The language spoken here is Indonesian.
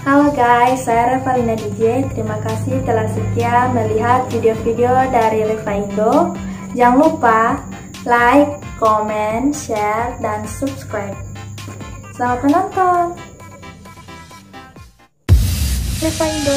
Halo guys, saya Revalina DJ. Terima kasih telah setia melihat video-video dari Reva Indo. Jangan lupa like, comment, share, dan subscribe. Selamat menonton. Reva Indo,